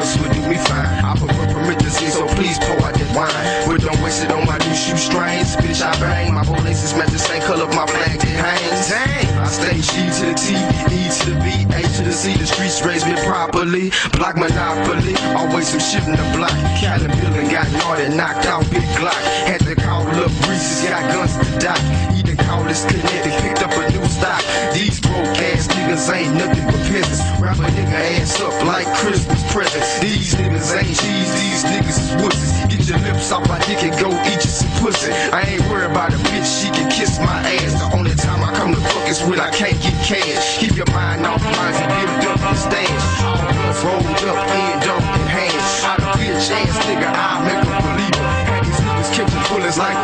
just what do me fine. I put parentheses, so please pour out that wine. But don't waste it on my new shoe strings. Bitch, I bang. My laces match the same color my flag that hangs. Dang. I stay G to the T, E to the B, A to the C. The streets raised me properly. Block monopoly. Always some shit in the block. Cali building got yarded, knocked out, big Glock. Had to call up Reese's, got guns to dock. Eating call this connect a nigga ass up like Christmas presents. These niggas ain't cheese, these niggas is wusses. Get your lips off my dick and go eat you some pussy. I ain't worried about a bitch, she can kiss my ass. The only time I come to fuck is when I can't get cash. Keep your mind off mine and build up the stash. All rolled up, end up in hand. Out of bitch ass nigga, I'll make a believer. These niggas catching bullets like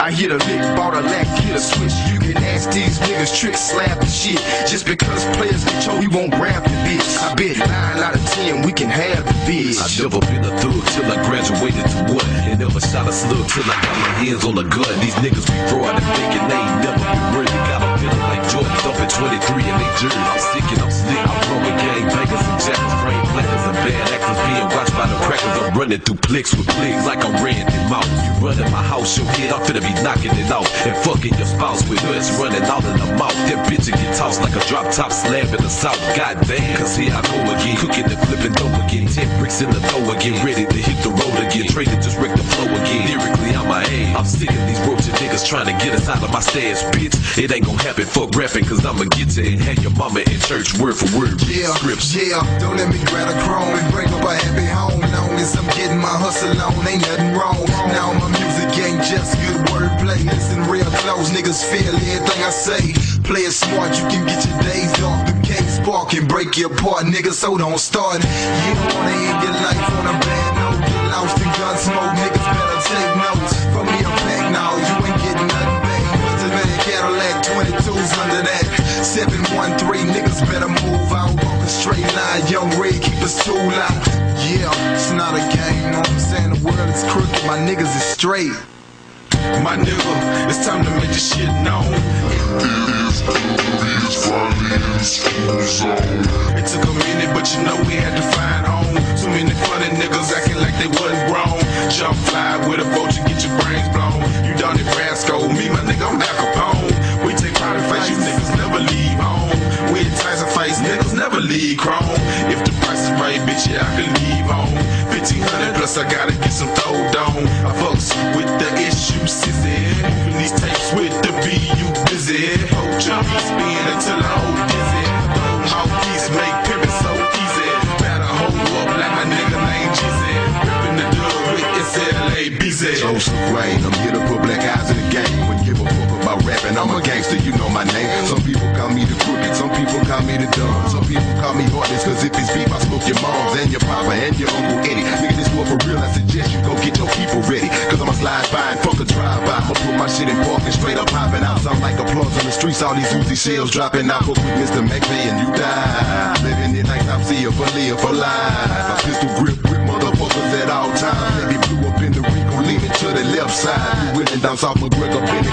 I hit a lick, bought a lack, hit a switch. You can ask these niggas tricks, slap the shit. Just because players get choked, we won't grab the bitch. I bet nine out of ten we can have the bitch. I never been a thug till I graduated to what? And never shot a slug till I got my hands on a gun. These niggas be fraud and thinking they ain't never been ready. Got a feeling like Jordan dumping 23 in they jersey. I'm sick and I'm slick. I'm rolling gang running through clicks with clicks like I'm Randy Moss. You running my house, your head, I'm finna be knocking it off. And fucking your spouse with us running out in the mouth. That bitch will get tossed like a drop top slab in the south. Goddamn, cause here I go again. Cooking and flipping dope again. Ten bricks in the dough again. Ready to hit the road again. Traded just wreck the flow again. Lyrically, I'm my aim. I'm sick of these roaches niggas trying to get us out of my stash, bitch. It ain't gonna happen, fuck rapping, cause I'ma get you and have your mama in church word for word. Yeah, Scripts. yeah, don't let me grab a chrome and break up a happy hustle on, ain't nothing wrong. Now my music ain't just good wordplay. Listen real close, niggas feel everything I say. Play it smart, you can get your days off. The can't spark and break your apart, niggas, so don't start. You don't wanna end your life on a bad note. Get lost in gun smoke, niggas better take notes. From me a pack now, you ain't getting nothing back. What's a Cadillac, 22s under that. 713, niggas better straight line, young Red, keep us too loud. Yeah, it's not a game, know what I'm saying? The world is crooked, my niggas is straight. My nigga, it's time to make this shit known. It is It took a minute, but you know we had to find home. Too many funny niggas acting like they wasn't grown. Jump fly with a vulture, chrome. If the price is right, bitch, yeah, I can leave home. 1500 plus, I gotta get some throwed on. I fucks with the issue, sissy. Moving these tapes with the B, you busy. Hold your spin until I hold dizzy. Throw mouthpiece, make pimpin' so easy. Better hold up like my nigga named Jizzy. Rippin' the dub with SLA busy. Joseph Wayne, I'm here to put black eyes in the game. Wouldn't give a fuck about rapping, I'm a gangster, you know my name. Some people call me the crooked, some people call me the dumb. Your moms and your papa and your uncle Eddie. Nigga, this one for real, I suggest you go get your people ready. Cause I'ma slide by and fuck a drive by. I'ma put my shit in park and straight up popping out. Sound like applause on the streets, all these Uzi shells dropping out. Fuck with Mr. McVey and you die. Living in nights, I'm see for live for life. I pistol grip with motherfuckers at all times. Let blew up in the Rico, leaning to the left side. You winning down South McGregor, bending